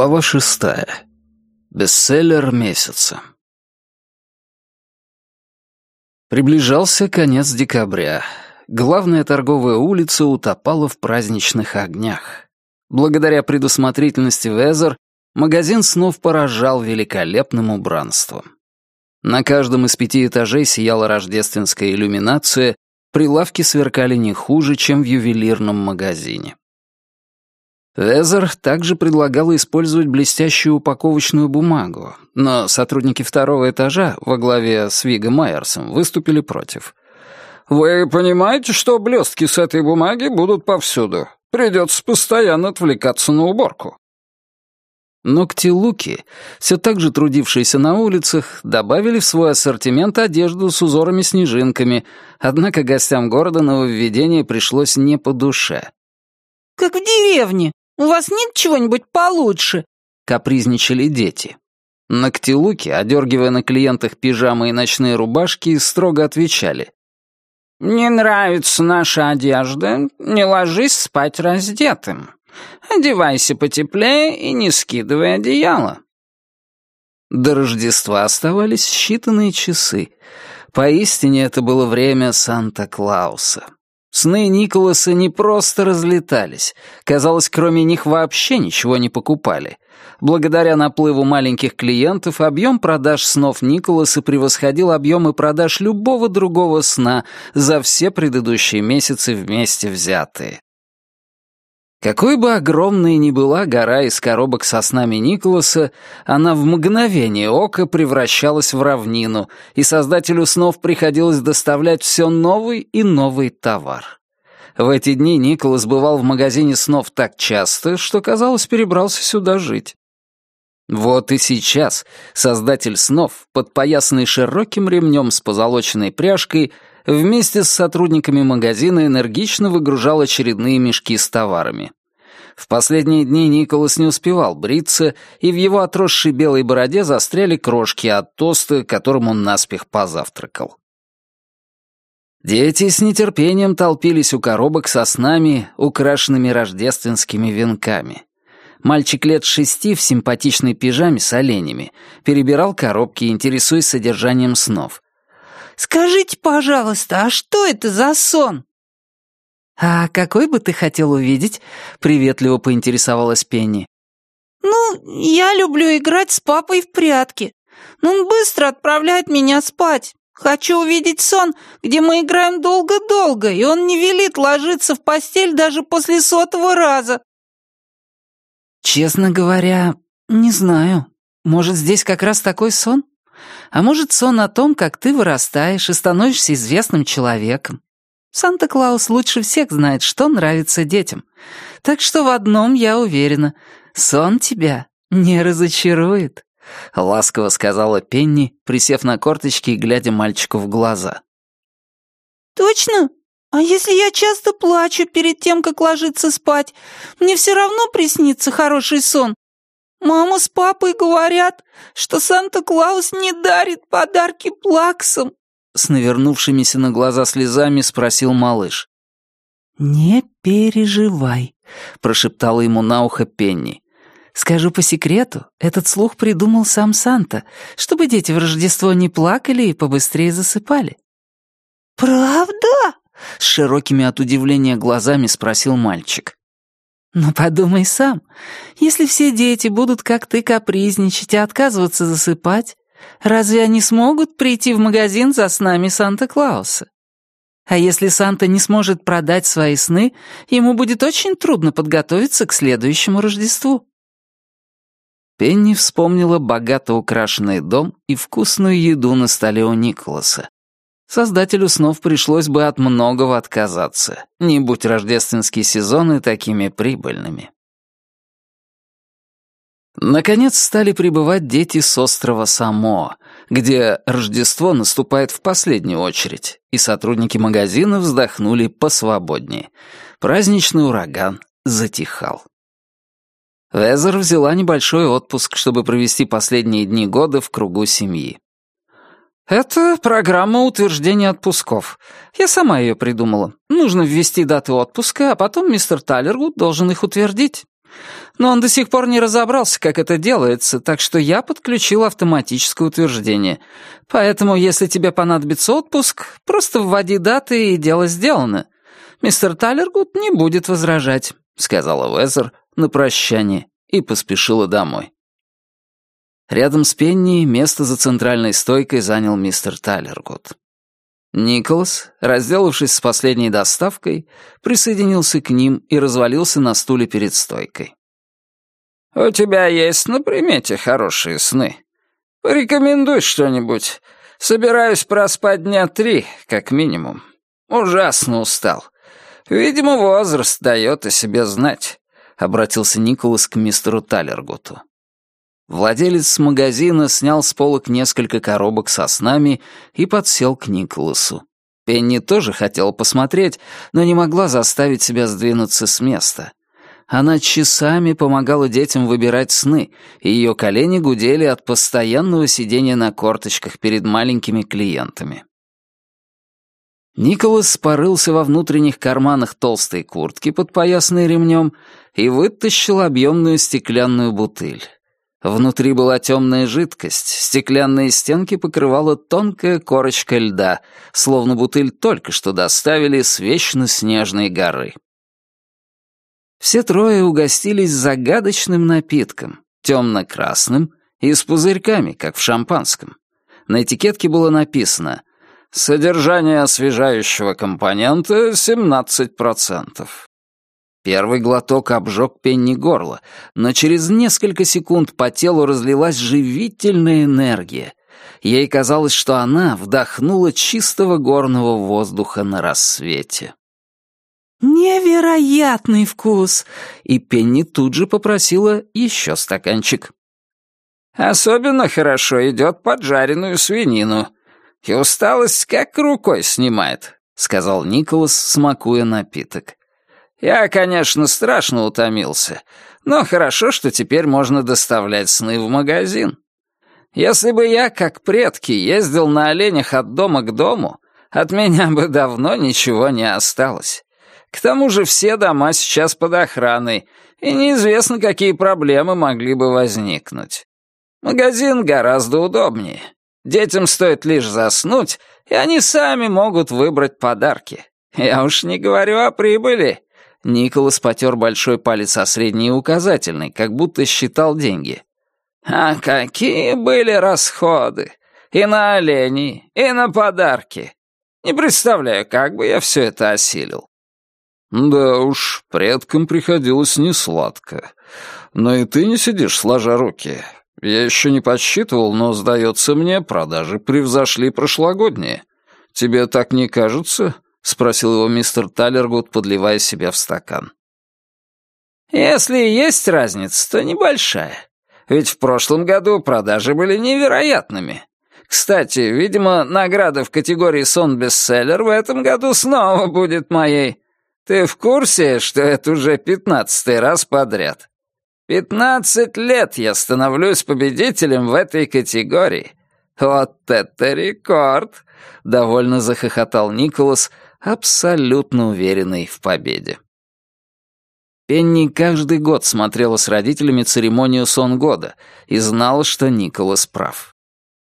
Глава шестая. Бестселлер месяца. Приближался конец декабря. Главная торговая улица утопала в праздничных огнях. Благодаря предусмотрительности Везер магазин снов поражал великолепным убранством. На каждом из пяти этажей сияла рождественская иллюминация, прилавки сверкали не хуже, чем в ювелирном магазине. Везер также предлагала использовать блестящую упаковочную бумагу, но сотрудники второго этажа во главе с Виго Майерсом выступили против. «Вы понимаете, что блестки с этой бумаги будут повсюду? Придется постоянно отвлекаться на уборку». Но ктилуки, все так же трудившиеся на улицах, добавили в свой ассортимент одежду с узорами-снежинками, однако гостям города нововведение пришлось не по душе. «Как в деревне», у вас нет чего-нибудь получше?» — капризничали дети. Ногтилуки, одергивая на клиентах пижамы и ночные рубашки, строго отвечали. «Не нравится наша одежда, не ложись спать раздетым. Одевайся потеплее и не скидывай одеяло». До Рождества оставались считанные часы. Поистине это было время Санта-Клауса. Сны Николаса не просто разлетались. Казалось, кроме них вообще ничего не покупали. Благодаря наплыву маленьких клиентов объем продаж снов Николаса превосходил объемы продаж любого другого сна за все предыдущие месяцы вместе взятые. Какой бы огромной ни была гора из коробок со снами Николаса, она в мгновение ока превращалась в равнину, и создателю снов приходилось доставлять все новый и новый товар. В эти дни Николас бывал в магазине снов так часто, что, казалось, перебрался сюда жить. Вот и сейчас создатель снов, подпоясанный широким ремнем с позолоченной пряжкой, вместе с сотрудниками магазина энергично выгружал очередные мешки с товарами. В последние дни Николас не успевал бриться, и в его отросшей белой бороде застряли крошки от тоста, которым он наспех позавтракал. Дети с нетерпением толпились у коробок со снами, украшенными рождественскими венками. Мальчик лет шести в симпатичной пижаме с оленями перебирал коробки, интересуясь содержанием снов. «Скажите, пожалуйста, а что это за сон?» «А какой бы ты хотел увидеть?» — приветливо поинтересовалась Пенни. «Ну, я люблю играть с папой в прятки. Но он быстро отправляет меня спать. Хочу увидеть сон, где мы играем долго-долго, и он не велит ложиться в постель даже после сотого раза». «Честно говоря, не знаю. Может, здесь как раз такой сон? А может, сон о том, как ты вырастаешь и становишься известным человеком. Санта-Клаус лучше всех знает, что нравится детям. Так что в одном я уверена. Сон тебя не разочарует». — ласково сказала Пенни, присев на корточки и глядя мальчику в глаза. «Точно? А если я часто плачу перед тем, как ложиться спать, мне все равно приснится хороший сон? Мама с папой говорят, что Санта-Клаус не дарит подарки плаксам». С навернувшимися на глаза слезами спросил малыш. «Не переживай», — прошептала ему на ухо Пенни. Скажу по секрету, этот слух придумал сам Санта, чтобы дети в Рождество не плакали и побыстрее засыпали. «Правда?» — с широкими от удивления глазами спросил мальчик. «Но подумай сам, если все дети будут, как ты, капризничать и отказываться засыпать, разве они смогут прийти в магазин за снами Санта-Клауса? А если Санта не сможет продать свои сны, ему будет очень трудно подготовиться к следующему Рождеству». Пенни вспомнила богато украшенный дом и вкусную еду на столе у Николаса. Создателю снов пришлось бы от многого отказаться, не будь рождественские сезоны такими прибыльными. Наконец стали прибывать дети с острова Самоа, где Рождество наступает в последнюю очередь, и сотрудники магазина вздохнули посвободнее. Праздничный ураган затихал. Везер взяла небольшой отпуск, чтобы провести последние дни года в кругу семьи. «Это программа утверждения отпусков. Я сама ее придумала. Нужно ввести даты отпуска, а потом мистер Таллергуд должен их утвердить. Но он до сих пор не разобрался, как это делается, так что я подключил автоматическое утверждение. Поэтому, если тебе понадобится отпуск, просто вводи даты, и дело сделано. Мистер Талергуд не будет возражать», — сказала Везер на прощание и поспешила домой. Рядом с Пенни место за центральной стойкой занял мистер Талергуд. Николас, разделавшись с последней доставкой, присоединился к ним и развалился на стуле перед стойкой. «У тебя есть на примете хорошие сны? Порекомендуй что-нибудь. Собираюсь проспать дня три, как минимум. Ужасно устал. Видимо, возраст дает о себе знать», — обратился Николас к мистеру Талергуту. Владелец магазина снял с полок несколько коробок со снами и подсел к Николасу. Пенни тоже хотела посмотреть, но не могла заставить себя сдвинуться с места. Она часами помогала детям выбирать сны, и ее колени гудели от постоянного сидения на корточках перед маленькими клиентами. Николас порылся во внутренних карманах толстой куртки, подпоясанной ремнем, и вытащил объемную стеклянную бутыль. Внутри была темная жидкость, стеклянные стенки покрывала тонкая корочка льда, словно бутыль только что доставили с вечно снежной горы. Все трое угостились загадочным напитком, темно-красным и с пузырьками, как в шампанском. На этикетке было написано «Содержание освежающего компонента 17%». Первый глоток обжег Пенни горло, но через несколько секунд по телу разлилась живительная энергия. Ей казалось, что она вдохнула чистого горного воздуха на рассвете. «Невероятный вкус!» И Пенни тут же попросила еще стаканчик. «Особенно хорошо идет поджаренную свинину. И усталость как рукой снимает», — сказал Николас, смакуя напиток. Я, конечно, страшно утомился, но хорошо, что теперь можно доставлять сны в магазин. Если бы я, как предки, ездил на оленях от дома к дому, от меня бы давно ничего не осталось. К тому же все дома сейчас под охраной, и неизвестно, какие проблемы могли бы возникнуть. Магазин гораздо удобнее. Детям стоит лишь заснуть, и они сами могут выбрать подарки. Я уж не говорю о прибыли. Николас потер большой палец о средний и указательный, как будто считал деньги. «А какие были расходы! И на оленей, и на подарки! Не представляю, как бы я все это осилил». «Да уж, предкам приходилось несладко. Но и ты не сидишь сложа руки. Я еще не подсчитывал, но, сдается мне, продажи превзошли прошлогодние. Тебе так не кажется?» — спросил его мистер Талергуд, подливая себе в стакан. «Если и есть разница, то небольшая. Ведь в прошлом году продажи были невероятными. Кстати, видимо, награда в категории «Сон-бестселлер» в этом году снова будет моей. Ты в курсе, что это уже пятнадцатый раз подряд? Пятнадцать лет я становлюсь победителем в этой категории. Вот это рекорд!» — довольно захохотал Николас, абсолютно уверенный в победе. Пенни каждый год смотрела с родителями церемонию сон года и знала, что Николас прав.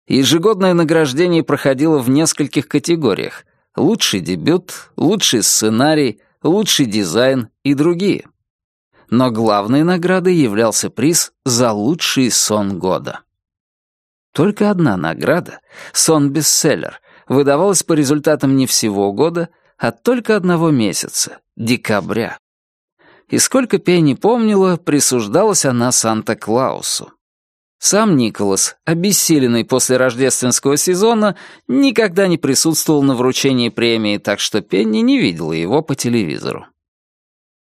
Ежегодное награждение проходило в нескольких категориях — лучший дебют, лучший сценарий, лучший дизайн и другие. Но главной наградой являлся приз за лучший сон года. Только одна награда — сон-бестселлер — выдавалась по результатам не всего года — от только одного месяца — декабря. И сколько Пенни помнила, присуждалась она Санта-Клаусу. Сам Николас, обессиленный после рождественского сезона, никогда не присутствовал на вручении премии, так что Пенни не видела его по телевизору.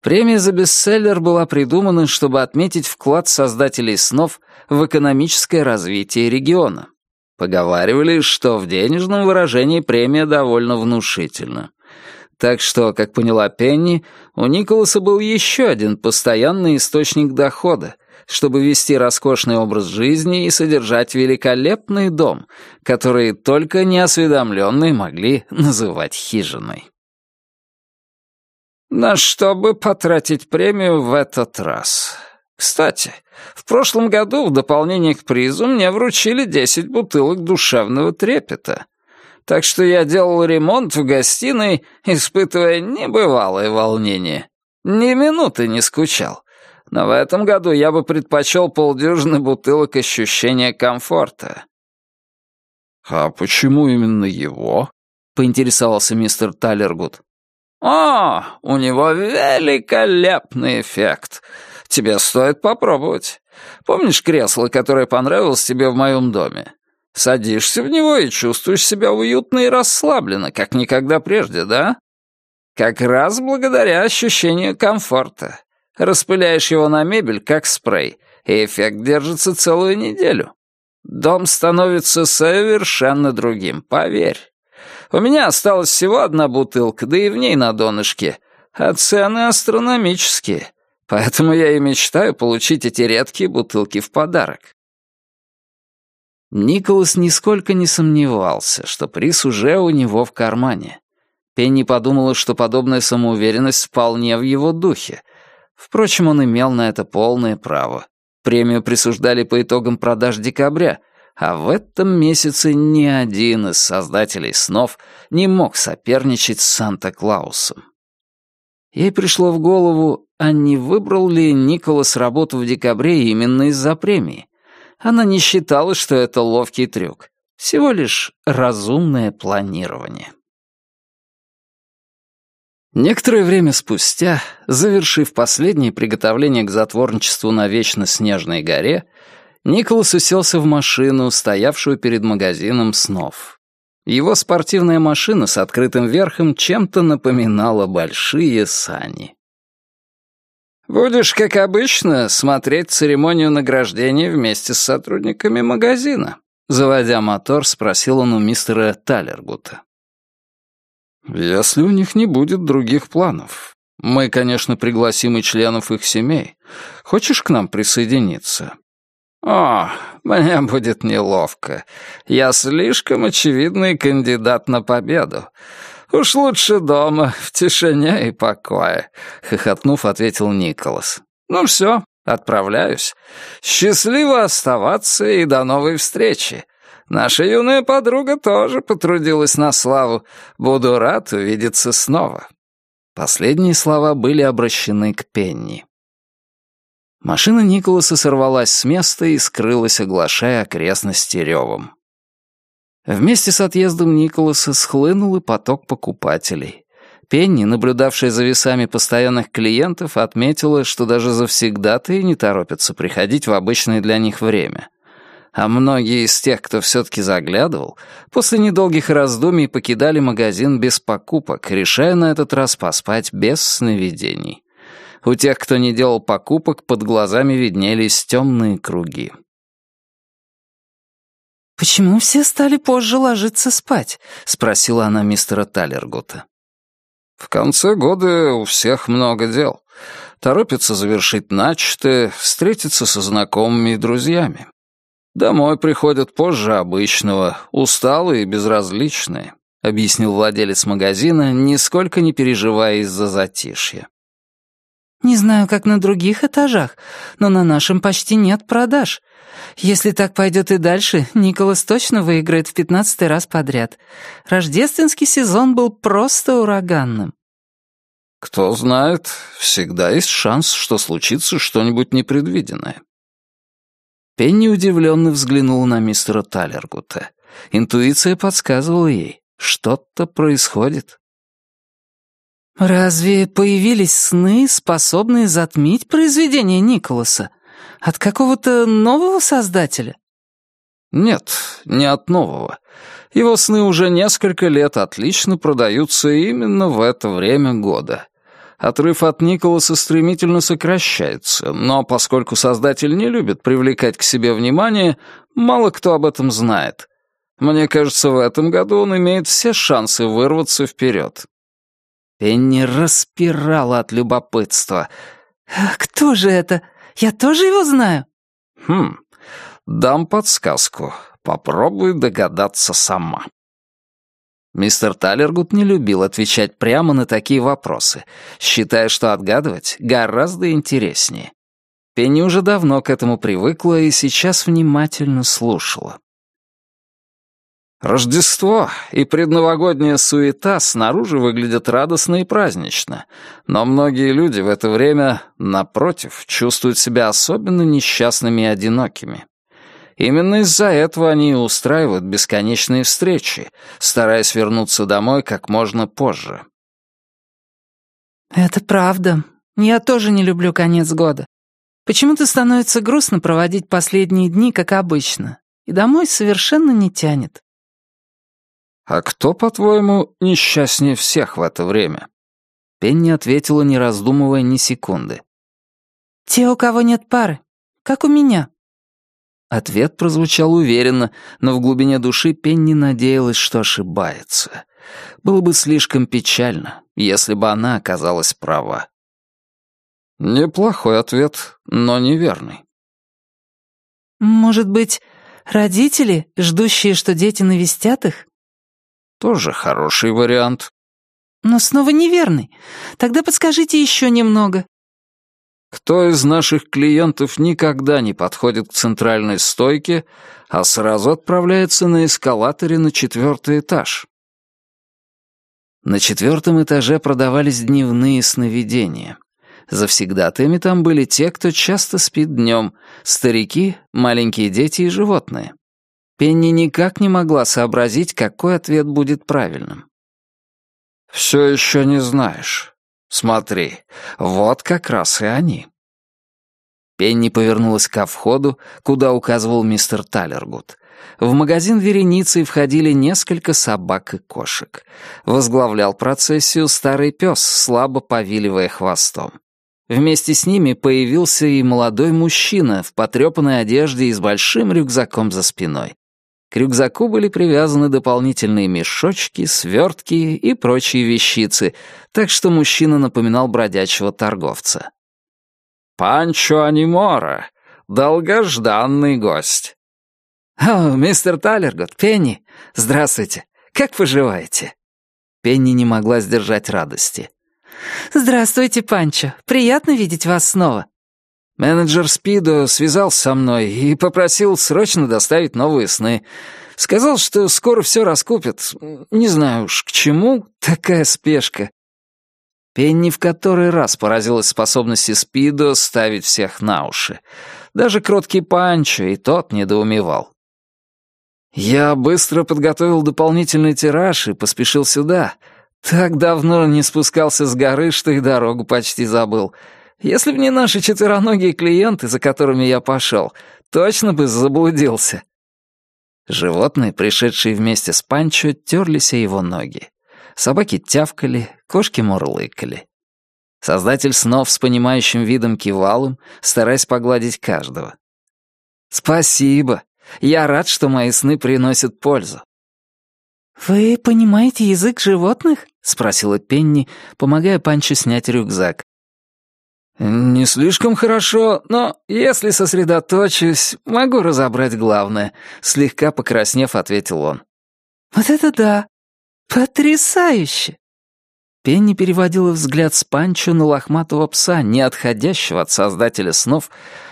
Премия за бестселлер была придумана, чтобы отметить вклад создателей снов в экономическое развитие региона. Поговаривали, что в денежном выражении премия довольно внушительна. Так что, как поняла Пенни, у Николаса был еще один постоянный источник дохода, чтобы вести роскошный образ жизни и содержать великолепный дом, который только неосведомленные могли называть хижиной. На что бы потратить премию в этот раз? Кстати, в прошлом году в дополнение к призу мне вручили 10 бутылок душевного трепета. Так что я делал ремонт в гостиной, испытывая небывалое волнение. Ни минуты не скучал. Но в этом году я бы предпочел полдюжины бутылок ощущения комфорта. «А почему именно его?» — поинтересовался мистер Талергуд. «О, у него великолепный эффект. Тебе стоит попробовать. Помнишь кресло, которое понравилось тебе в моем доме? Садишься в него и чувствуешь себя уютно и расслабленно, как никогда прежде, да? Как раз благодаря ощущению комфорта. Распыляешь его на мебель, как спрей, и эффект держится целую неделю. Дом становится совершенно другим, поверь. У меня осталась всего одна бутылка, да и в ней на донышке, а цены астрономические, поэтому я и мечтаю получить эти редкие бутылки в подарок. Николас нисколько не сомневался, что приз уже у него в кармане. Пенни подумала, что подобная самоуверенность вполне в его духе. Впрочем, он имел на это полное право. Премию присуждали по итогам продаж декабря, а в этом месяце ни один из создателей снов не мог соперничать с Санта-Клаусом. Ей пришло в голову, а не выбрал ли Николас работу в декабре именно из-за премии. Она не считала, что это ловкий трюк. Всего лишь разумное планирование. Некоторое время спустя, завершив последние приготовления к затворничеству на вечно снежной горе, Николас уселся в машину, стоявшую перед магазином снов. Его спортивная машина с открытым верхом чем-то напоминала большие сани. «Будешь, как обычно, смотреть церемонию награждения вместе с сотрудниками магазина?» Заводя мотор, спросил он у мистера Талергута. Если у них не будет других планов. Мы, конечно, пригласим и членов их семей. Хочешь к нам присоединиться? О, мне будет неловко. Я слишком очевидный кандидат на победу. Уж лучше дома, в тишине и покое, хохотнув, ответил Николас. Ну все, отправляюсь. Счастливо оставаться и до новой встречи. Наша юная подруга тоже потрудилась на славу. Буду рад увидеться снова». Последние слова были обращены к Пенни. Машина Николаса сорвалась с места и скрылась, оглашая окрестности ревом. Вместе с отъездом Николаса схлынул и поток покупателей. Пенни, наблюдавшая за весами постоянных клиентов, отметила, что даже завсегдатые не торопятся приходить в обычное для них время. А многие из тех, кто все-таки заглядывал, после недолгих раздумий покидали магазин без покупок, решая на этот раз поспать без сновидений. У тех, кто не делал покупок, под глазами виднелись темные круги. «Почему все стали позже ложиться спать?» — спросила она мистера Талергута. «В конце года у всех много дел. Торопятся завершить начатое, встретиться со знакомыми и друзьями. «Домой приходят позже обычного, усталые и безразличные», — объяснил владелец магазина, нисколько не переживая из-за затишья. «Не знаю, как на других этажах, но на нашем почти нет продаж. Если так пойдет и дальше, Николас точно выиграет в пятнадцатый раз подряд. Рождественский сезон был просто ураганным». «Кто знает, всегда есть шанс, что случится что-нибудь непредвиденное», Пенни удивленно взглянула на мистера Талергута. Интуиция подсказывала ей, что-то происходит. «Разве появились сны, способные затмить произведение Николаса? От какого-то нового создателя?» «Нет, не от нового. Его сны уже несколько лет отлично продаются именно в это время года. Отрыв от Николаса стремительно сокращается, но поскольку создатель не любит привлекать к себе внимание, мало кто об этом знает. Мне кажется, в этом году он имеет все шансы вырваться вперед. Пенни распирала от любопытства. «А «Кто же это? Я тоже его знаю?» «Хм, дам подсказку. Попробуй догадаться сама». Мистер Талергут не любил отвечать прямо на такие вопросы, считая, что отгадывать гораздо интереснее. Пенни уже давно к этому привыкла и сейчас внимательно слушала. Рождество и предновогодняя суета снаружи выглядят радостно и празднично, но многие люди в это время, напротив, чувствуют себя особенно несчастными и одинокими. Именно из-за этого они и устраивают бесконечные встречи, стараясь вернуться домой как можно позже. «Это правда. Я тоже не люблю конец года. Почему-то становится грустно проводить последние дни, как обычно, и домой совершенно не тянет». «А кто, по-твоему, несчастнее всех в это время?» Пенни ответила, не раздумывая ни секунды. «Те, у кого нет пары, как у меня». Ответ прозвучал уверенно, но в глубине души Пенни надеялась, что ошибается. Было бы слишком печально, если бы она оказалась права. Неплохой ответ, но неверный. «Может быть, родители, ждущие, что дети навестят их?» «Тоже хороший вариант». «Но снова неверный. Тогда подскажите еще немного. Кто из наших клиентов никогда не подходит к центральной стойке, а сразу отправляется на эскалаторе на четвертый этаж? На четвертом этаже продавались дневные сновидения. Завсегдатаями там были те, кто часто спит днем, старики, маленькие дети и животные. Пенни никак не могла сообразить, какой ответ будет правильным. «Все еще не знаешь. Смотри, вот как раз и они». Пенни повернулась ко входу, куда указывал мистер Талергуд. В магазин вереницей входили несколько собак и кошек. Возглавлял процессию старый пес, слабо повиливая хвостом. Вместе с ними появился и молодой мужчина в потрепанной одежде и с большим рюкзаком за спиной. Рюкзаку были привязаны дополнительные мешочки, свертки и прочие вещицы, так что мужчина напоминал бродячего торговца. «Панчо Анимора, долгожданный гость». «О, мистер Талергот, Пенни, здравствуйте. Как поживаете?» Пенни не могла сдержать радости. «Здравствуйте, Панчо. Приятно видеть вас снова». Менеджер Спидо связался со мной и попросил срочно доставить новые сны. Сказал, что скоро все раскупят. Не знаю уж, к чему такая спешка. Пенни в который раз поразилась способности Спидо ставить всех на уши. Даже кроткий Панчо и тот недоумевал. Я быстро подготовил дополнительный тираж и поспешил сюда. Так давно не спускался с горы, что и дорогу почти забыл. Если б не наши четвероногие клиенты, за которыми я пошел, точно бы заблудился». Животные, пришедшие вместе с Панчо, терлись о его ноги. Собаки тявкали, кошки мурлыкали. Создатель снов с понимающим видом кивал им, стараясь погладить каждого. «Спасибо. Я рад, что мои сны приносят пользу». «Вы понимаете язык животных?» — спросила Пенни, помогая Панчу снять рюкзак. «Не слишком хорошо, но если сосредоточусь, могу разобрать главное», — слегка покраснев, ответил он. «Вот это да! Потрясающе!» Пенни переводила взгляд с Панчо на лохматого пса, не отходящего от создателя снов,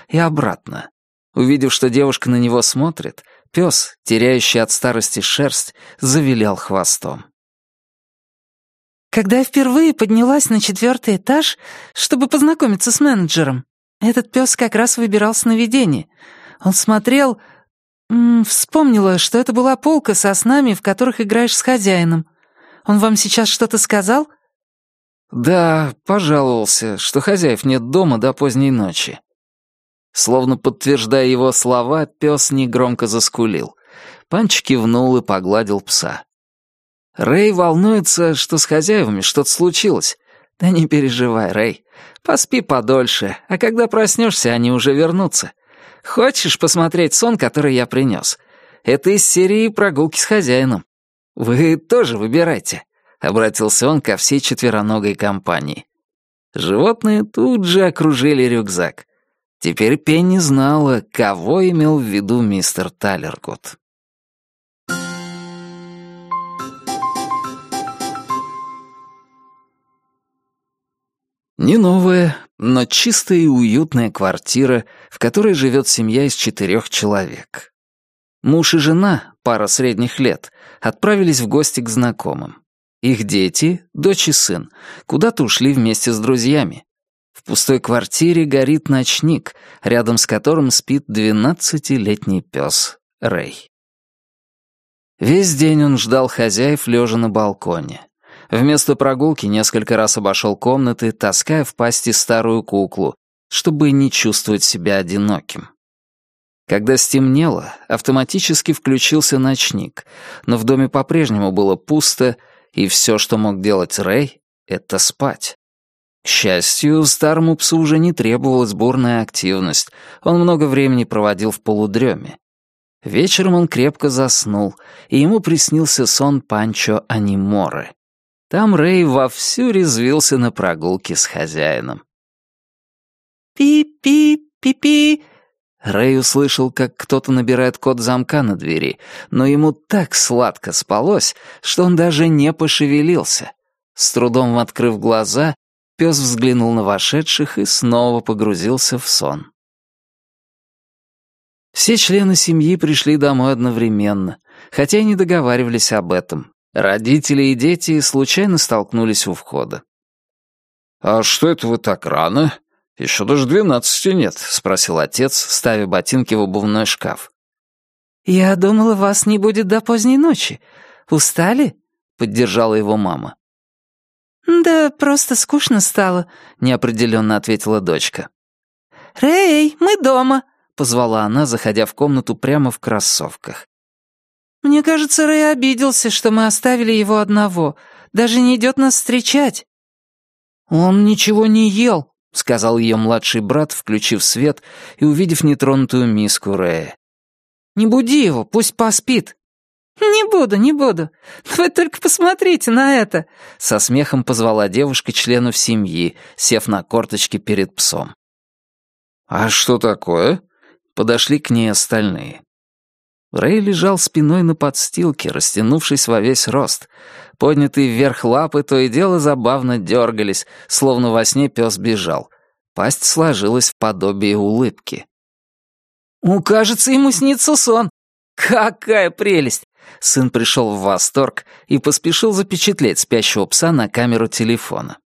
и обратно. Увидев, что девушка на него смотрит, пес, теряющий от старости шерсть, завилял хвостом. Когда я впервые поднялась на четвертый этаж, чтобы познакомиться с менеджером, этот пес как раз выбирал сновидение. Он смотрел... Вспомнила, что это была полка со снами, в которых играешь с хозяином. Он вам сейчас что-то сказал? Да, пожаловался, что хозяев нет дома до поздней ночи. Словно подтверждая его слова, пес негромко заскулил. Панч кивнул и погладил пса. Рэй волнуется, что с хозяевами что-то случилось. Да не переживай, Рэй. Поспи подольше, а когда проснешься, они уже вернутся. Хочешь посмотреть сон, который я принес? Это из серии «Прогулки с хозяином». Вы тоже выбирайте», — обратился он ко всей четвероногой компании. Животные тут же окружили рюкзак. Теперь Пенни знала, кого имел в виду мистер Талергот. Не новая, но чистая и уютная квартира, в которой живет семья из четырех человек. Муж и жена, пара средних лет, отправились в гости к знакомым. Их дети, дочь и сын, куда-то ушли вместе с друзьями. В пустой квартире горит ночник, рядом с которым спит двенадцатилетний пес Рэй. Весь день он ждал хозяев, лежа на балконе. Вместо прогулки несколько раз обошел комнаты, таская в пасти старую куклу, чтобы не чувствовать себя одиноким. Когда стемнело, автоматически включился ночник, но в доме по-прежнему было пусто, и все, что мог делать Рэй, — это спать. К счастью, старому псу уже не требовалась бурная активность, он много времени проводил в полудреме. Вечером он крепко заснул, и ему приснился сон Панчо Аниморы. Там Рэй вовсю резвился на прогулке с хозяином. «Пи-пи-пи-пи!» Рэй услышал, как кто-то набирает код замка на двери, но ему так сладко спалось, что он даже не пошевелился. С трудом открыв глаза, пес взглянул на вошедших и снова погрузился в сон. Все члены семьи пришли домой одновременно, хотя и не договаривались об этом, Родители и дети случайно столкнулись у входа. «А что это вы так рано? Еще даже двенадцати нет», — спросил отец, ставя ботинки в обувной шкаф. «Я думала, вас не будет до поздней ночи. Устали?» — поддержала его мама. «Да просто скучно стало», — неопределенно ответила дочка. «Рэй, мы дома», — позвала она, заходя в комнату прямо в кроссовках. «Мне кажется, Рэй обиделся, что мы оставили его одного. Даже не идет нас встречать». «Он ничего не ел», — сказал ее младший брат, включив свет и увидев нетронутую миску Рэя. «Не буди его, пусть поспит». «Не буду, не буду. Вы только посмотрите на это!» Со смехом позвала девушка членов семьи, сев на корточки перед псом. «А что такое?» Подошли к ней остальные. Рэй лежал спиной на подстилке, растянувшись во весь рост. Поднятые вверх лапы то и дело забавно дергались, словно во сне пес бежал. Пасть сложилась в подобие улыбки. «У, кажется, ему снится сон. Какая прелесть!» Сын пришел в восторг и поспешил запечатлеть спящего пса на камеру телефона.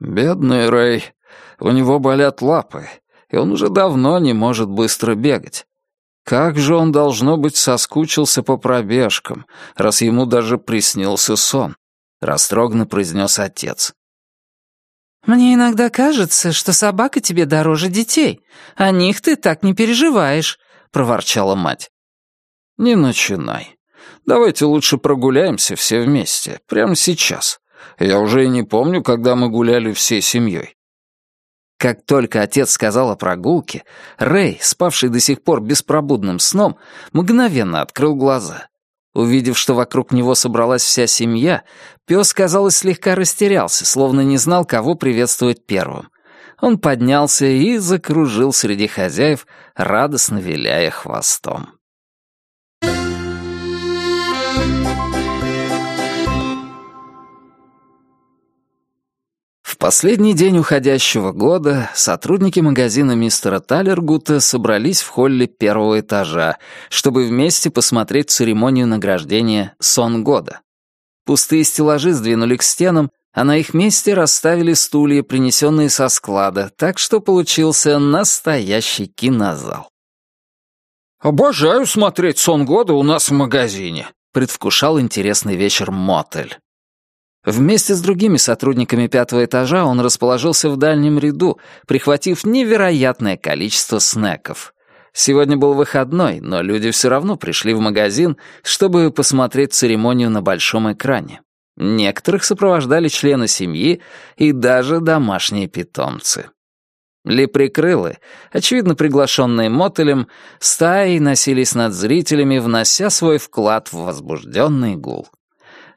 «Бедный Рэй, у него болят лапы, и он уже давно не может быстро бегать. Как же он, должно быть, соскучился по пробежкам, раз ему даже приснился сон, — растроганно произнес отец. «Мне иногда кажется, что собака тебе дороже детей. О них ты так не переживаешь», — проворчала мать. «Не начинай. Давайте лучше прогуляемся все вместе, прямо сейчас. Я уже и не помню, когда мы гуляли всей семьей. Как только отец сказал о прогулке, Рэй, спавший до сих пор беспробудным сном, мгновенно открыл глаза. Увидев, что вокруг него собралась вся семья, пес, казалось, слегка растерялся, словно не знал, кого приветствовать первым. Он поднялся и закружил среди хозяев, радостно виляя хвостом. Последний день уходящего года сотрудники магазина мистера Талергута собрались в холле первого этажа, чтобы вместе посмотреть церемонию награждения «Сон года». Пустые стеллажи сдвинули к стенам, а на их месте расставили стулья, принесенные со склада, так что получился настоящий кинозал. «Обожаю смотреть «Сон года» у нас в магазине», — предвкушал интересный вечер Мотель. Вместе с другими сотрудниками пятого этажа он расположился в дальнем ряду, прихватив невероятное количество снеков. Сегодня был выходной, но люди все равно пришли в магазин, чтобы посмотреть церемонию на большом экране. Некоторых сопровождали члены семьи и даже домашние питомцы. Лепрекрылы, очевидно приглашенные мотелем, стаей носились над зрителями, внося свой вклад в возбужденный гул.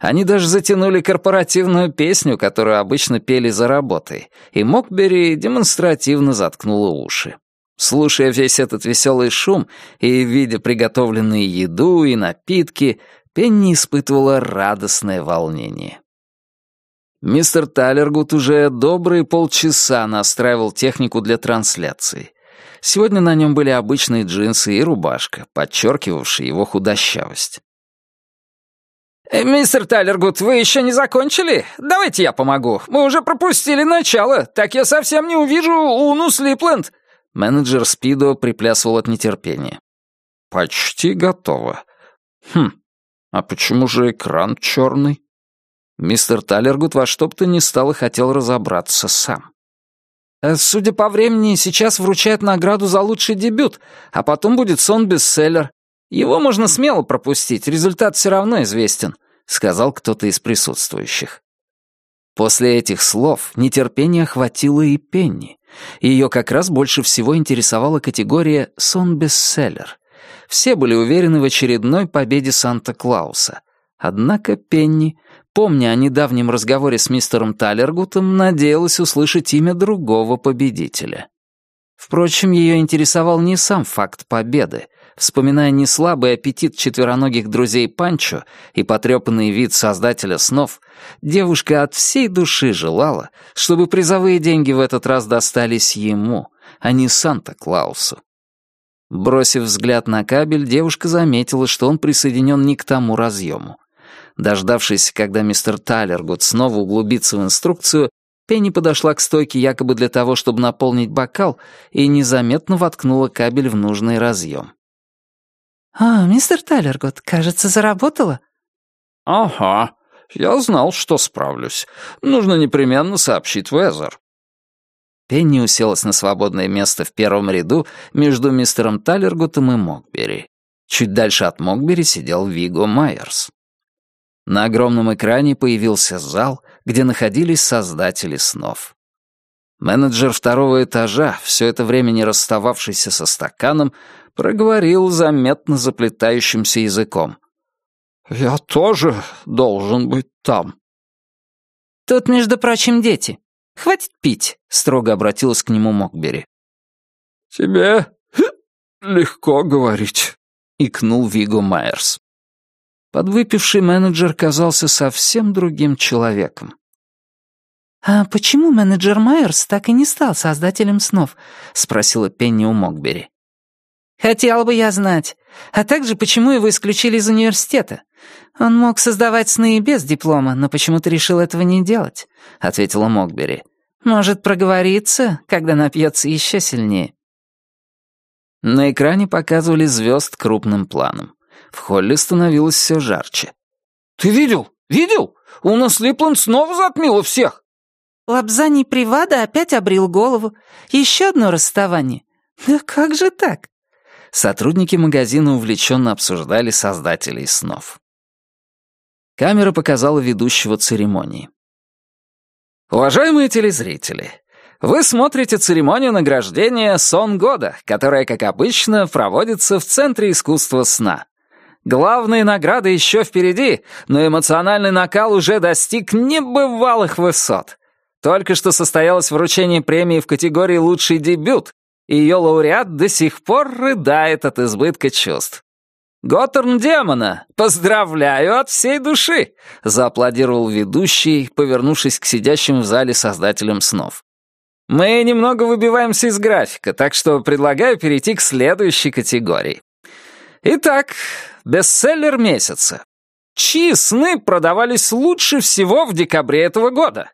Они даже затянули корпоративную песню, которую обычно пели за работой, и Мокбери демонстративно заткнула уши. Слушая весь этот веселый шум и видя приготовленную еду и напитки, Пенни испытывала радостное волнение. Мистер Талергут уже добрые полчаса настраивал технику для трансляции. Сегодня на нем были обычные джинсы и рубашка, подчеркивавшие его худощавость. Э, «Мистер Талергут, вы еще не закончили? Давайте я помогу. Мы уже пропустили начало. Так я совсем не увижу Уну Слипленд». Менеджер Спидо приплясывал от нетерпения. «Почти готово. Хм, а почему же экран черный?» Мистер Талергут во что бы то ни стало хотел разобраться сам. Э, «Судя по времени, сейчас вручают награду за лучший дебют, а потом будет сон-бестселлер. Его можно смело пропустить, результат все равно известен», — сказал кто-то из присутствующих. После этих слов нетерпение охватило и Пенни. Ее как раз больше всего интересовала категория «сон-бестселлер». Все были уверены в очередной победе Санта-Клауса. Однако Пенни, помня о недавнем разговоре с мистером Талергутом, надеялась услышать имя другого победителя. Впрочем, ее интересовал не сам факт победы, Вспоминая неслабый аппетит четвероногих друзей Панчо и потрепанный вид создателя снов, девушка от всей души желала, чтобы призовые деньги в этот раз достались ему, а не Санта-Клаусу. Бросив взгляд на кабель, девушка заметила, что он присоединен не к тому разъему. Дождавшись, когда мистер Тайлергуд снова углубится в инструкцию, Пенни подошла к стойке якобы для того, чтобы наполнить бокал, и незаметно воткнула кабель в нужный разъем. «А, мистер Талергот, кажется, заработала?» «Ага, я знал, что справлюсь. Нужно непременно сообщить Везер». Пенни уселась на свободное место в первом ряду между мистером Талергутом и Мокбери. Чуть дальше от Мокбери сидел Виго Майерс. На огромном экране появился зал, где находились создатели снов. Менеджер второго этажа, все это время не расстававшийся со стаканом, проговорил заметно заплетающимся языком. «Я тоже должен быть там». «Тут, между прочим, дети. Хватит пить», — строго обратилась к нему Мокбери. «Тебе легко говорить», — икнул Виго Майерс. Подвыпивший менеджер казался совсем другим человеком. «А почему менеджер Майерс так и не стал создателем снов?» — спросила Пенни у Мокбери. Хотела бы я знать. А также, почему его исключили из университета. Он мог создавать сны и без диплома, но почему-то решил этого не делать», — ответила Мокбери. «Может, проговориться, когда напьется еще сильнее». На экране показывали звезд крупным планом. В холле становилось все жарче. «Ты видел? Видел? У нас Липланд снова затмила всех!» Лапзаний Привада опять обрил голову. Еще одно расставание. Да как же так? Сотрудники магазина увлеченно обсуждали создателей снов. Камера показала ведущего церемонии. Уважаемые телезрители, вы смотрите церемонию награждения «Сон года», которая, как обычно, проводится в Центре искусства сна. Главные награды еще впереди, но эмоциональный накал уже достиг небывалых высот. Только что состоялось вручение премии в категории «Лучший дебют», ее лауреат до сих пор рыдает от избытка чувств. «Готтерн демона! Поздравляю от всей души!» — зааплодировал ведущий, повернувшись к сидящим в зале создателям снов. «Мы немного выбиваемся из графика, так что предлагаю перейти к следующей категории. Итак, бестселлер месяца. Чьи сны продавались лучше всего в декабре этого года?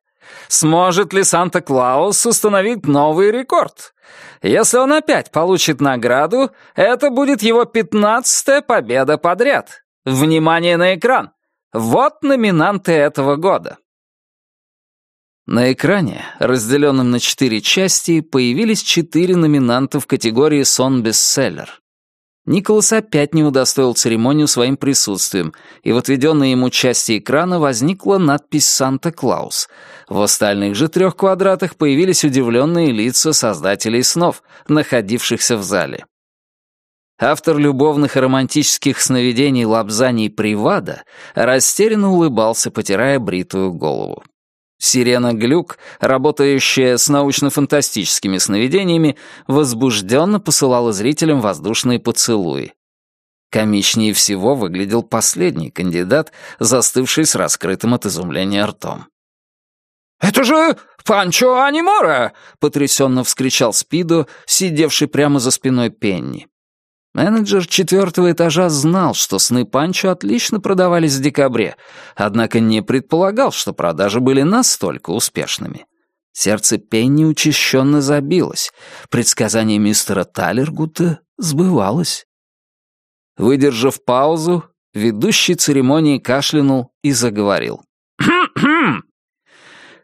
Сможет ли Санта-Клаус установить новый рекорд? Если он опять получит награду, это будет его пятнадцатая победа подряд. Внимание на экран! Вот номинанты этого года. На экране, разделенном на четыре части, появились четыре номинанта в категории «Сон-бестселлер». Николас опять не удостоил церемонию своим присутствием, и в отведенной ему части экрана возникла надпись «Санта-Клаус». В остальных же трех квадратах появились удивленные лица создателей снов, находившихся в зале. Автор любовных и романтических сновидений Лапзаний Привада растерянно улыбался, потирая бритую голову. Сирена Глюк, работающая с научно-фантастическими сновидениями, возбужденно посылала зрителям воздушные поцелуи. Комичнее всего выглядел последний кандидат, застывший с раскрытым от изумления ртом. «Это же Панчо Анимора!» — потрясенно вскричал Спидо, сидевший прямо за спиной Пенни. Менеджер четвертого этажа знал, что сны Панчо отлично продавались в декабре, однако не предполагал, что продажи были настолько успешными. Сердце Пенни учащенно забилось. Предсказание мистера Талергута сбывалось. Выдержав паузу, ведущий церемонии кашлянул и заговорил.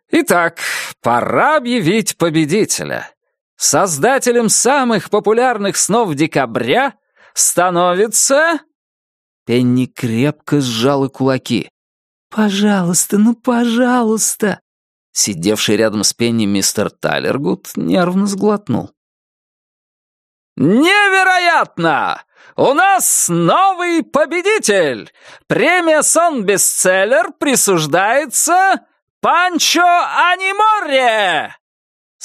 Итак, пора объявить победителя. Создателем самых популярных снов декабря становится...» Пенни крепко сжала кулаки. «Пожалуйста, ну пожалуйста!» Сидевший рядом с Пенни мистер Талергуд нервно сглотнул. «Невероятно! У нас новый победитель! Премия «Сон-бестселлер» присуждается Панчо Аниморе!»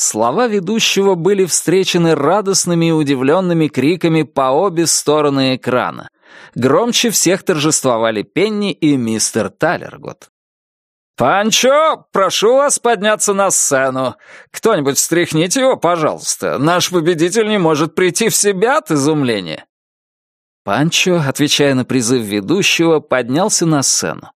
Слова ведущего были встречены радостными и удивленными криками по обе стороны экрана. Громче всех торжествовали Пенни и мистер Талергот. «Панчо, прошу вас подняться на сцену. Кто-нибудь встряхните его, пожалуйста. Наш победитель не может прийти в себя от изумления». Панчо, отвечая на призыв ведущего, поднялся на сцену.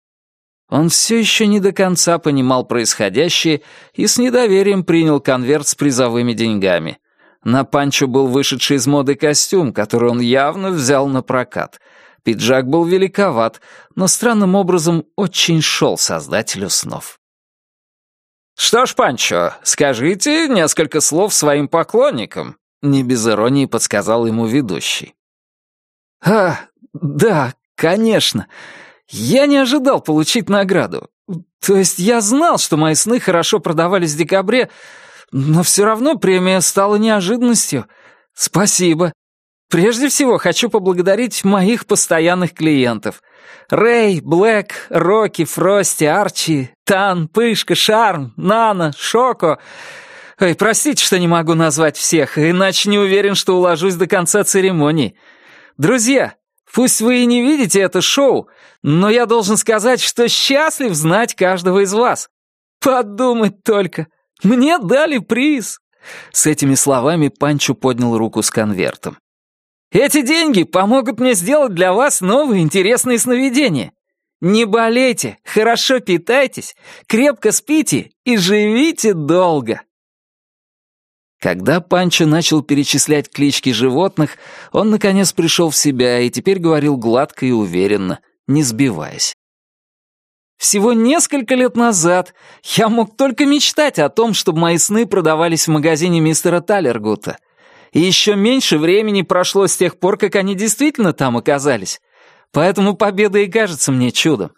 Он все еще не до конца понимал происходящее и с недоверием принял конверт с призовыми деньгами. На Панчо был вышедший из моды костюм, который он явно взял на прокат. Пиджак был великоват, но странным образом очень шел создателю снов. «Что ж, Панчо, скажите несколько слов своим поклонникам», — не без иронии подсказал ему ведущий. «А, да, конечно. Я не ожидал получить награду. То есть я знал, что мои сны хорошо продавались в декабре, но все равно премия стала неожиданностью. Спасибо. Прежде всего хочу поблагодарить моих постоянных клиентов. Рэй, Блэк, Рокки, Фрости, Арчи, Тан, Пышка, Шарм, Нана, Шоко. Ой, простите, что не могу назвать всех, иначе не уверен, что уложусь до конца церемонии. Друзья, Пусть вы и не видите это шоу, но я должен сказать, что счастлив знать каждого из вас. Подумать только, мне дали приз!» С этими словами Панчо поднял руку с конвертом. «Эти деньги помогут мне сделать для вас новые интересные сновидения. Не болейте, хорошо питайтесь, крепко спите и живите долго!» Когда Панчо начал перечислять клички животных, он наконец пришел в себя и теперь говорил гладко и уверенно, не сбиваясь. Всего несколько лет назад я мог только мечтать о том, чтобы мои сны продавались в магазине мистера Талергута. И еще меньше времени прошло с тех пор, как они действительно там оказались. Поэтому победа и кажется мне чудом.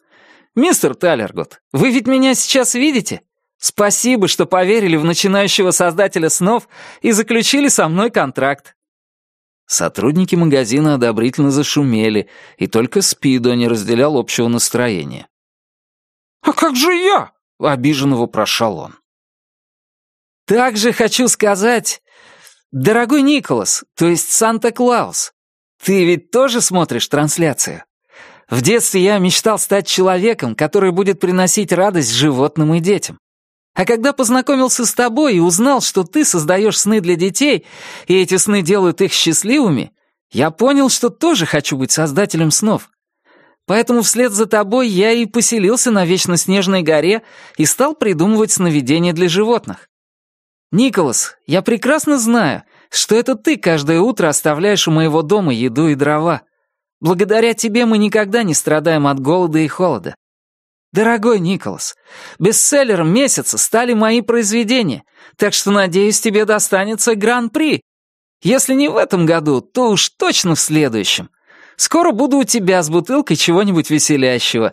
Мистер Талергут, вы ведь меня сейчас видите? Спасибо, что поверили в начинающего создателя снов и заключили со мной контракт». Сотрудники магазина одобрительно зашумели, и только Спидо не разделял общего настроения. «А как же я?» — обиженно вопрошал он. «Также хочу сказать, дорогой Николас, то есть Санта-Клаус, ты ведь тоже смотришь трансляцию? В детстве я мечтал стать человеком, который будет приносить радость животным и детям. А когда познакомился с тобой и узнал, что ты создаешь сны для детей, и эти сны делают их счастливыми, я понял, что тоже хочу быть создателем снов. Поэтому вслед за тобой я и поселился на Вечно Снежной горе и стал придумывать сновидения для животных. Николас, я прекрасно знаю, что это ты каждое утро оставляешь у моего дома еду и дрова. Благодаря тебе мы никогда не страдаем от голода и холода. «Дорогой Николас, бестселлером месяца стали мои произведения, так что, надеюсь, тебе достанется гран-при. Если не в этом году, то уж точно в следующем. Скоро буду у тебя с бутылкой чего-нибудь веселящего.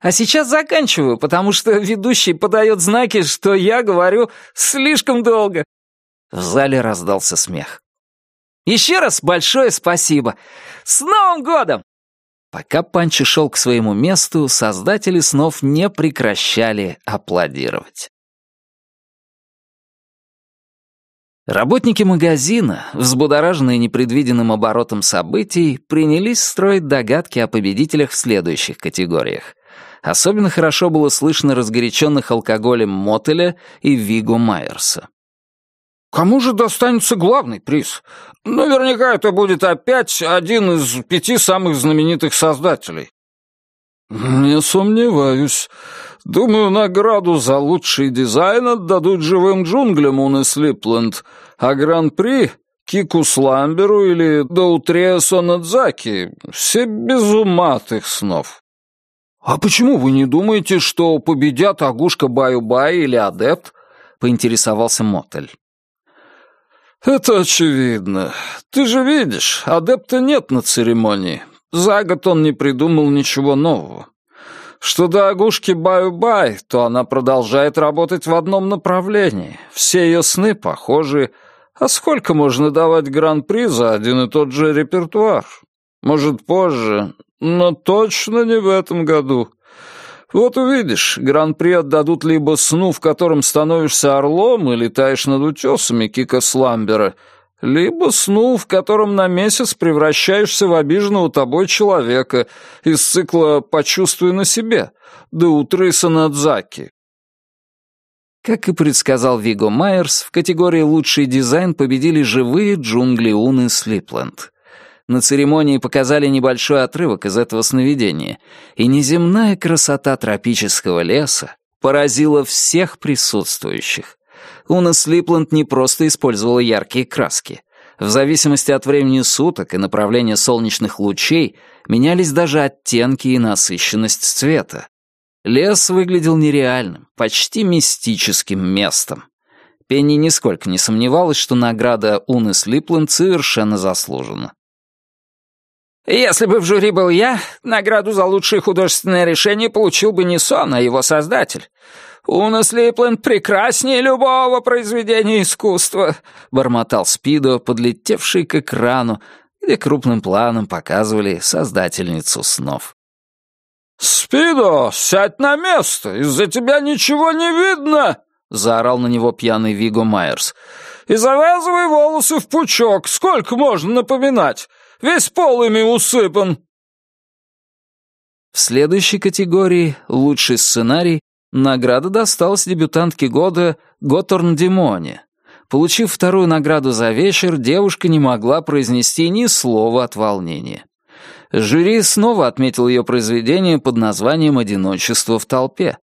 А сейчас заканчиваю, потому что ведущий подает знаки, что я говорю слишком долго». В зале раздался смех. «Еще раз большое спасибо! С Новым годом!» Пока Панчи шел к своему месту, создатели снов не прекращали аплодировать. Работники магазина, взбудораженные непредвиденным оборотом событий, принялись строить догадки о победителях в следующих категориях. Особенно хорошо было слышно разгоряченных алкоголем Мотеля и Виго Майерса. «Кому же достанется главный приз? Наверняка это будет опять один из пяти самых знаменитых создателей». «Не сомневаюсь. Думаю, награду за лучший дизайн отдадут живым джунглям Уны Слипленд, а гран-при — Кику Сламберу или Доутрея Сонадзаки. Все без ума от их снов». «А почему вы не думаете, что победят Агушка Баю-Бай или Адепт?» — поинтересовался Мотель. «Это очевидно. Ты же видишь, адепта нет на церемонии. За год он не придумал ничего нового. Что до Агушки Баю-Бай, то она продолжает работать в одном направлении. Все ее сны похожи. А сколько можно давать гран-при за один и тот же репертуар? Может, позже, но точно не в этом году. Вот увидишь, гран-при отдадут либо сну, в котором становишься орлом и летаешь над утесами Кика Сламбера, либо сну, в котором на месяц превращаешься в обиженного тобой человека из цикла «Почувствуй на себе» до Утрыса Надзаки. Как и предсказал Виго Майерс, в категории «Лучший дизайн» победили живые джунгли Уны Слипленд. На церемонии показали небольшой отрывок из этого сновидения, и неземная красота тропического леса поразила всех присутствующих. Уна Слипланд не просто использовала яркие краски. В зависимости от времени суток и направления солнечных лучей менялись даже оттенки и насыщенность цвета. Лес выглядел нереальным, почти мистическим местом. Пенни нисколько не сомневалась, что награда Уны Слипланд совершенно заслужена. Если бы в жюри был я, награду за лучшее художественное решение получил бы не Сон, а его создатель. Уна Слипленд прекраснее любого произведения искусства», — бормотал Спидо, подлетевший к экрану, где крупным планом показывали создательницу снов. «Спидо, сядь на место! Из-за тебя ничего не видно!» — заорал на него пьяный Виго Майерс. «И завязывай волосы в пучок! Сколько можно напоминать? Весь пол ими усыпан!» В следующей категории «Лучший сценарий» награда досталась дебютантке года Готорн Димоне. Получив вторую награду за вечер, девушка не могла произнести ни слова от волнения. Жюри снова отметил ее произведение под названием «Одиночество в толпе».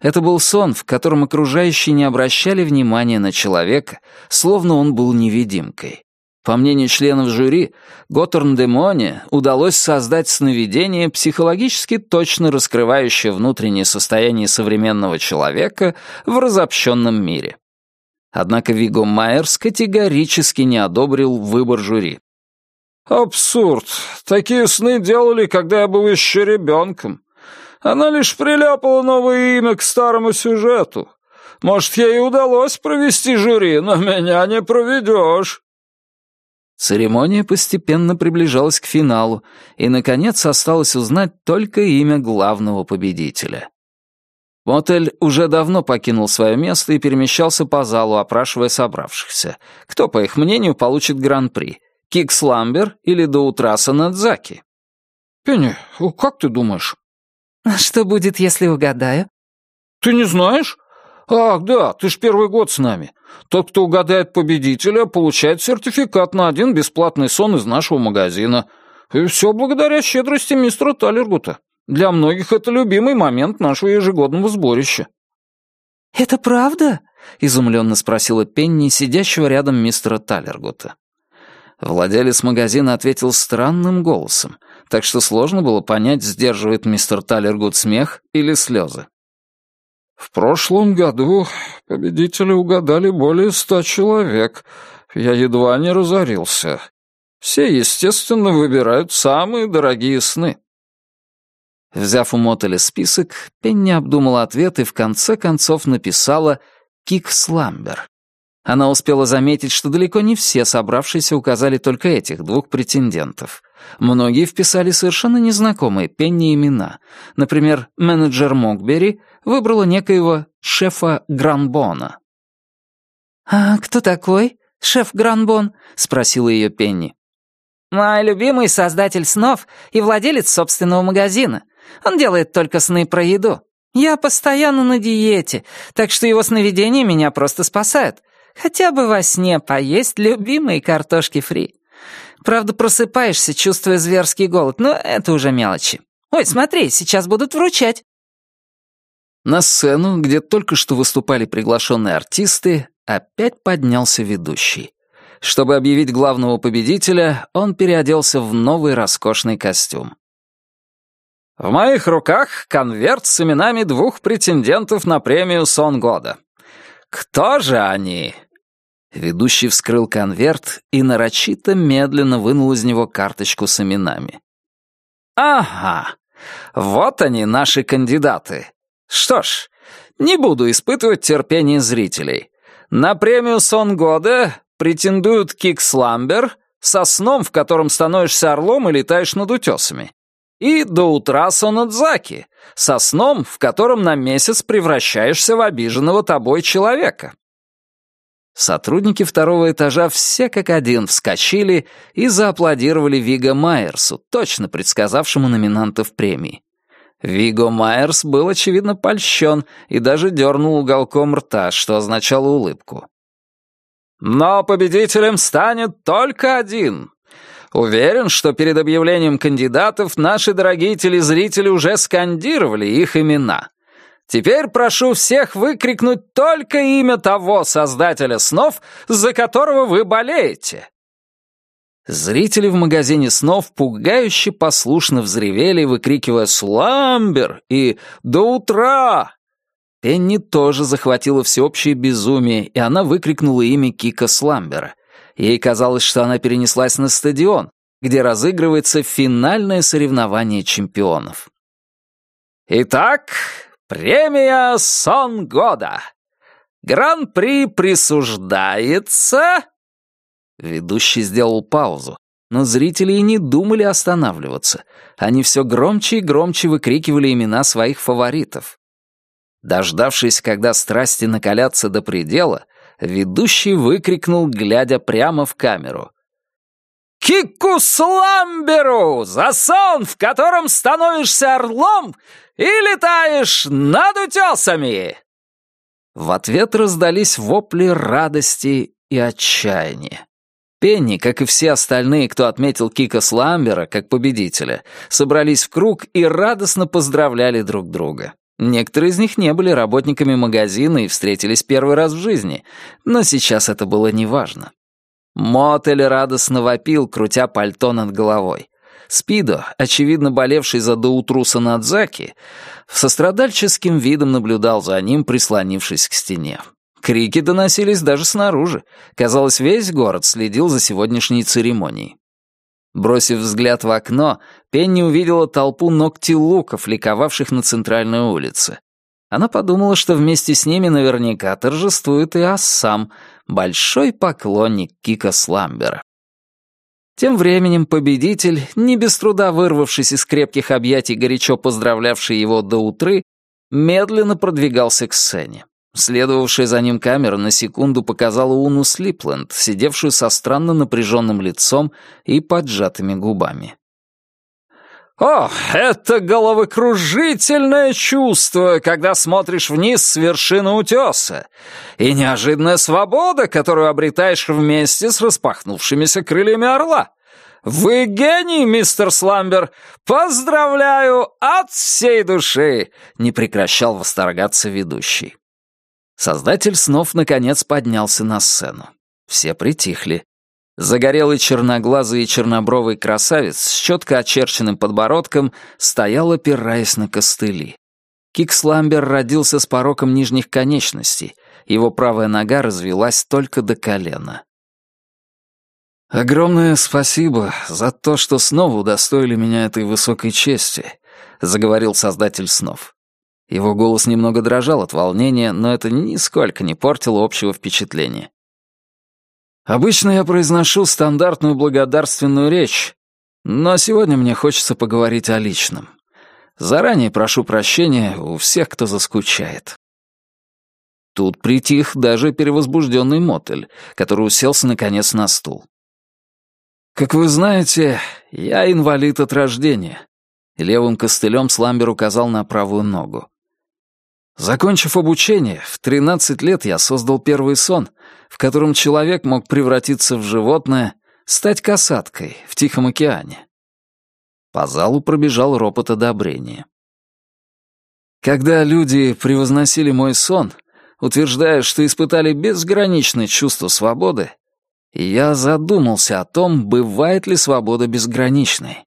Это был сон, в котором окружающие не обращали внимания на человека, словно он был невидимкой. По мнению членов жюри, Готтерн-Демоне удалось создать сновидение, психологически точно раскрывающее внутреннее состояние современного человека в разобщенном мире. Однако Виго Майерс категорически не одобрил выбор жюри. «Абсурд. Такие сны делали, когда я был еще ребенком. Она лишь приляпала новое имя к старому сюжету. Может, ей удалось провести жюри, но меня не проведешь». Церемония постепенно приближалась к финалу, и, наконец, осталось узнать только имя главного победителя. Мотель уже давно покинул свое место и перемещался по залу, опрашивая собравшихся. Кто, по их мнению, получит гран-при? Кикс Ламбер или Доутраса Надзаки? «Пенни, как ты думаешь?» «А что будет, если угадаю?» «Ты не знаешь? «Ах, да, ты ж первый год с нами. Тот, кто угадает победителя, получает сертификат на один бесплатный сон из нашего магазина. И все благодаря щедрости мистера Талергута. Для многих это любимый момент нашего ежегодного сборища». «Это правда?» — изумленно спросила Пенни, сидящего рядом мистера Талергута. Владелец магазина ответил странным голосом, так что сложно было понять, сдерживает мистер Талергут смех или слезы. В прошлом году победители угадали более ста человек. Я едва не разорился. Все, естественно, выбирают самые дорогие сны. Взяв у Мотеля список, Пенни обдумала ответ и в конце концов написала «Кик Сламбер». Она успела заметить, что далеко не все собравшиеся указали только этих двух претендентов. Многие вписали совершенно незнакомые Пенни имена. Например, менеджер Мокбери выбрала некоего шефа Гранбона. «А кто такой, шеф Гранбон?» — спросила ее Пенни. «Мой любимый создатель снов и владелец собственного магазина. Он делает только сны про еду. Я постоянно на диете, так что его сновидения меня просто спасают. Хотя бы во сне поесть любимые картошки фри. Правда, просыпаешься, чувствуя зверский голод, но это уже мелочи. Ой, смотри, сейчас будут вручать. На сцену, где только что выступали приглашенные артисты, опять поднялся ведущий. Чтобы объявить главного победителя, он переоделся в новый роскошный костюм. В моих руках конверт с именами двух претендентов на премию «Сон года». Кто же они?» Ведущий вскрыл конверт и нарочито медленно вынул из него карточку с именами. «Ага, вот они, наши кандидаты. Что ж, не буду испытывать терпение зрителей. На премию «Сон года» претендуют Кикс Ламбер со сном, в котором становишься орлом и летаешь над утесами и до утра Сонадзаки, со сном, в котором на месяц превращаешься в обиженного тобой человека. Сотрудники второго этажа все как один вскочили и зааплодировали Виго Майерсу, точно предсказавшему номинантов премии. Виго Майерс был, очевидно, польщен и даже дернул уголком рта, что означало улыбку. «Но победителем станет только один, Уверен, что перед объявлением кандидатов наши дорогие телезрители уже скандировали их имена. Теперь прошу всех выкрикнуть только имя того создателя снов, за которого вы болеете. Зрители в магазине снов пугающе послушно взревели, выкрикивая «Сламбер!» и «До утра!». Пенни тоже захватила всеобщее безумие, и она выкрикнула имя Кика Сламбера. Ей казалось, что она перенеслась на стадион, где разыгрывается финальное соревнование чемпионов. Итак, премия «Сон года». Гран-при присуждается... Ведущий сделал паузу, но зрители и не думали останавливаться. Они все громче и громче выкрикивали имена своих фаворитов. Дождавшись, когда страсти накалятся до предела, ведущий выкрикнул, глядя прямо в камеру. «Кику Сламберу! За сон, в котором становишься орлом и летаешь над утесами!» В ответ раздались вопли радости и отчаяния. Пенни, как и все остальные, кто отметил Кика Сламбера как победителя, собрались в круг и радостно поздравляли друг друга. Некоторые из них не были работниками магазина и встретились первый раз в жизни, но сейчас это было неважно. Мотель радостно вопил, крутя пальто над головой. Спидо, очевидно болевший за Доутру Надзаки, со страдальческим видом наблюдал за ним, прислонившись к стене. Крики доносились даже снаружи. Казалось, весь город следил за сегодняшней церемонией. Бросив взгляд в окно, Пенни увидела толпу ногти-луков, ликовавших на центральной улице. Она подумала, что вместе с ними наверняка торжествует и Ассам, большой поклонник Кика Сламбера. Тем временем победитель, не без труда вырвавшись из крепких объятий, горячо поздравлявший его до утры, медленно продвигался к сцене. Следовавшая за ним камера на секунду показала Уну Слипленд, сидевшую со странно напряженным лицом и поджатыми губами. «О, это головокружительное чувство, когда смотришь вниз с вершины утеса, и неожиданная свобода, которую обретаешь вместе с распахнувшимися крыльями орла. Вы гений, мистер Сламбер! Поздравляю от всей души!» — не прекращал восторгаться ведущий. Создатель снов наконец поднялся на сцену. Все притихли. Загорелый черноглазый и чернобровый красавец с четко очерченным подбородком стоял, опираясь на костыли. Киксламбер родился с пороком нижних конечностей. Его правая нога развелась только до колена. «Огромное спасибо за то, что снова удостоили меня этой высокой чести», — заговорил создатель снов. Его голос немного дрожал от волнения, но это нисколько не портило общего впечатления. «Обычно я произношу стандартную благодарственную речь, но сегодня мне хочется поговорить о личном. Заранее прошу прощения у всех, кто заскучает». Тут притих даже перевозбужденный мотель, который уселся наконец на стул. «Как вы знаете, я инвалид от рождения. Левым костылем Сламбер указал на правую ногу. Закончив обучение, в 13 лет я создал первый сон, в котором человек мог превратиться в животное, стать касаткой в Тихом океане. По залу пробежал ропот одобрения. Когда люди превозносили мой сон, утверждая, что испытали безграничное чувство свободы, я задумался о том, бывает ли свобода безграничной.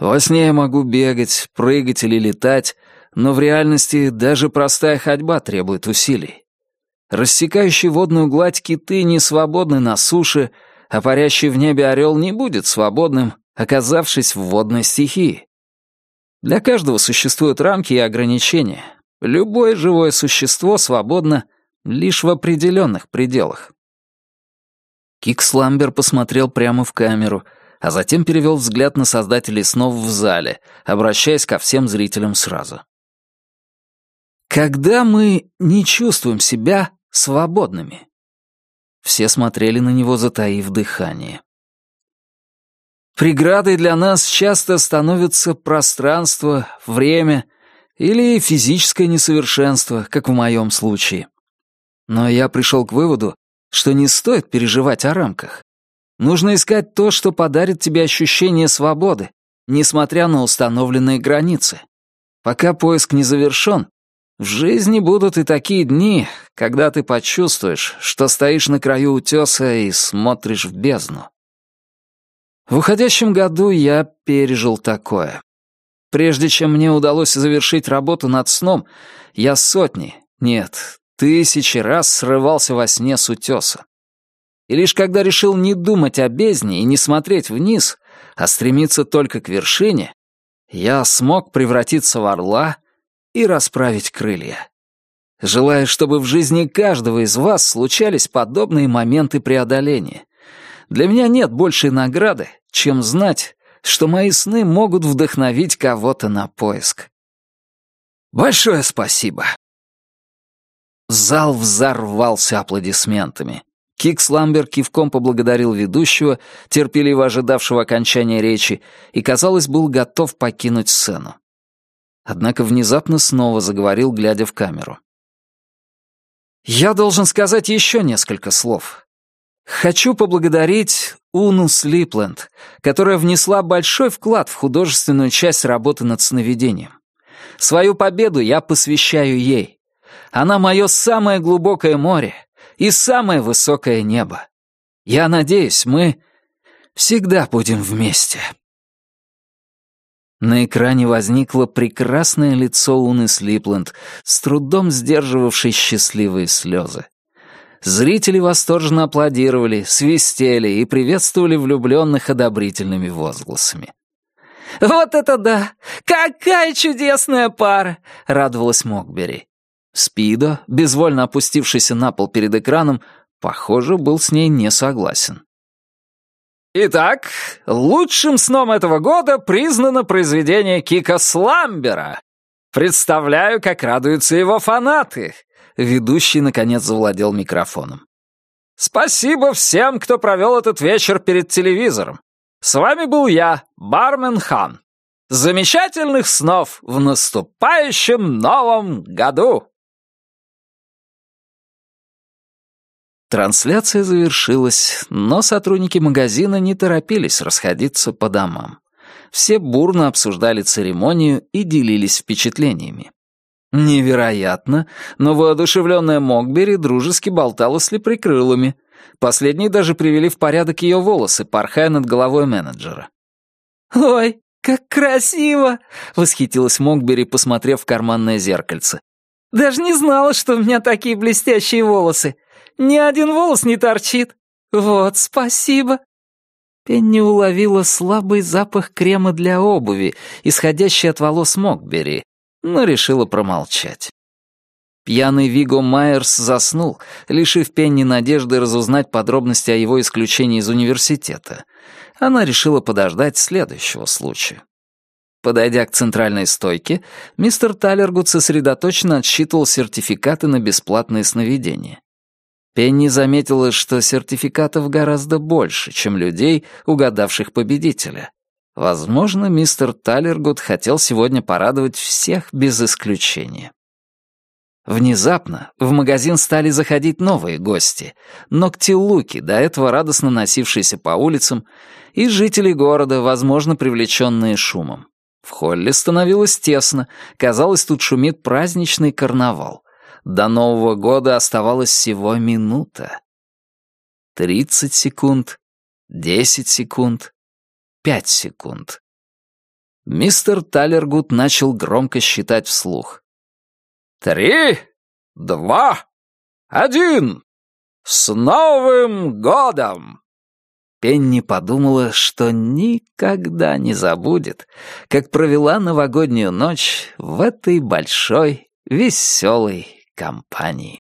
Во сне я могу бегать, прыгать или летать, но в реальности даже простая ходьба требует усилий. Рассекающие водную гладь киты не свободны на суше, а парящий в небе орел не будет свободным, оказавшись в водной стихии. Для каждого существуют рамки и ограничения. Любое живое существо свободно лишь в определенных пределах. Киксламбер посмотрел прямо в камеру, а затем перевел взгляд на создателей снов в зале, обращаясь ко всем зрителям сразу. Когда мы не чувствуем себя свободными? Все смотрели на него, затаив дыхание. Преградой для нас часто становится пространство, время или физическое несовершенство, как в моем случае. Но я пришел к выводу, что не стоит переживать о рамках. Нужно искать то, что подарит тебе ощущение свободы, несмотря на установленные границы. Пока поиск не завершен, в жизни будут и такие дни, когда ты почувствуешь, что стоишь на краю утеса и смотришь в бездну. В уходящем году я пережил такое. Прежде чем мне удалось завершить работу над сном, я сотни, нет, тысячи раз срывался во сне с утеса. И лишь когда решил не думать о бездне и не смотреть вниз, а стремиться только к вершине, я смог превратиться в орла и расправить крылья. Желаю, чтобы в жизни каждого из вас случались подобные моменты преодоления — для меня нет большей награды, чем знать, что мои сны могут вдохновить кого-то на поиск. Большое спасибо. Зал взорвался аплодисментами. Кикс Ламбер кивком поблагодарил ведущего, терпеливо ожидавшего окончания речи, и, казалось, был готов покинуть сцену. Однако внезапно снова заговорил, глядя в камеру. «Я должен сказать еще несколько слов. Хочу поблагодарить Уну Слипленд, которая внесла большой вклад в художественную часть работы над сновидением. Свою победу я посвящаю ей. Она мое самое глубокое море и самое высокое небо. Я надеюсь, мы всегда будем вместе. На экране возникло прекрасное лицо Уны Слипленд, с трудом сдерживавшей счастливые слезы. Зрители восторженно аплодировали, свистели и приветствовали влюбленных одобрительными возгласами. «Вот это да! Какая чудесная пара!» — радовалась Мокбери. Спидо, безвольно опустившийся на пол перед экраном, похоже, был с ней не согласен. Итак, лучшим сном этого года признано произведение Кика Сламбера. Представляю, как радуются его фанаты ведущий, наконец, завладел микрофоном. «Спасибо всем, кто провел этот вечер перед телевизором. С вами был я, Бармен Хан. Замечательных снов в наступающем новом году!» Трансляция завершилась, но сотрудники магазина не торопились расходиться по домам. Все бурно обсуждали церемонию и делились впечатлениями. Невероятно, но воодушевленная Мокбери дружески болтала с леприкрылыми. Последние даже привели в порядок ее волосы, порхая над головой менеджера. «Ой, как красиво!» — восхитилась Мокбери, посмотрев в карманное зеркальце. «Даже не знала, что у меня такие блестящие волосы. Ни один волос не торчит. Вот, спасибо!» Пенни уловила слабый запах крема для обуви, исходящий от волос Мокбери, но решила промолчать. Пьяный Виго Майерс заснул, лишив Пенни надежды разузнать подробности о его исключении из университета. Она решила подождать следующего случая. Подойдя к центральной стойке, мистер Талергуд сосредоточенно отсчитывал сертификаты на бесплатные сновидения. Пенни заметила, что сертификатов гораздо больше, чем людей, угадавших победителя. Возможно, мистер Талергуд хотел сегодня порадовать всех без исключения. Внезапно в магазин стали заходить новые гости. Ногти-луки, до этого радостно носившиеся по улицам, и жители города, возможно, привлеченные шумом. В холле становилось тесно, казалось, тут шумит праздничный карнавал. До Нового года оставалось всего минута. Тридцать секунд, десять секунд, пять секунд. Мистер Талергуд начал громко считать вслух. «Три, два, один! С Новым годом!» Пенни подумала, что никогда не забудет, как провела новогоднюю ночь в этой большой, веселой компании.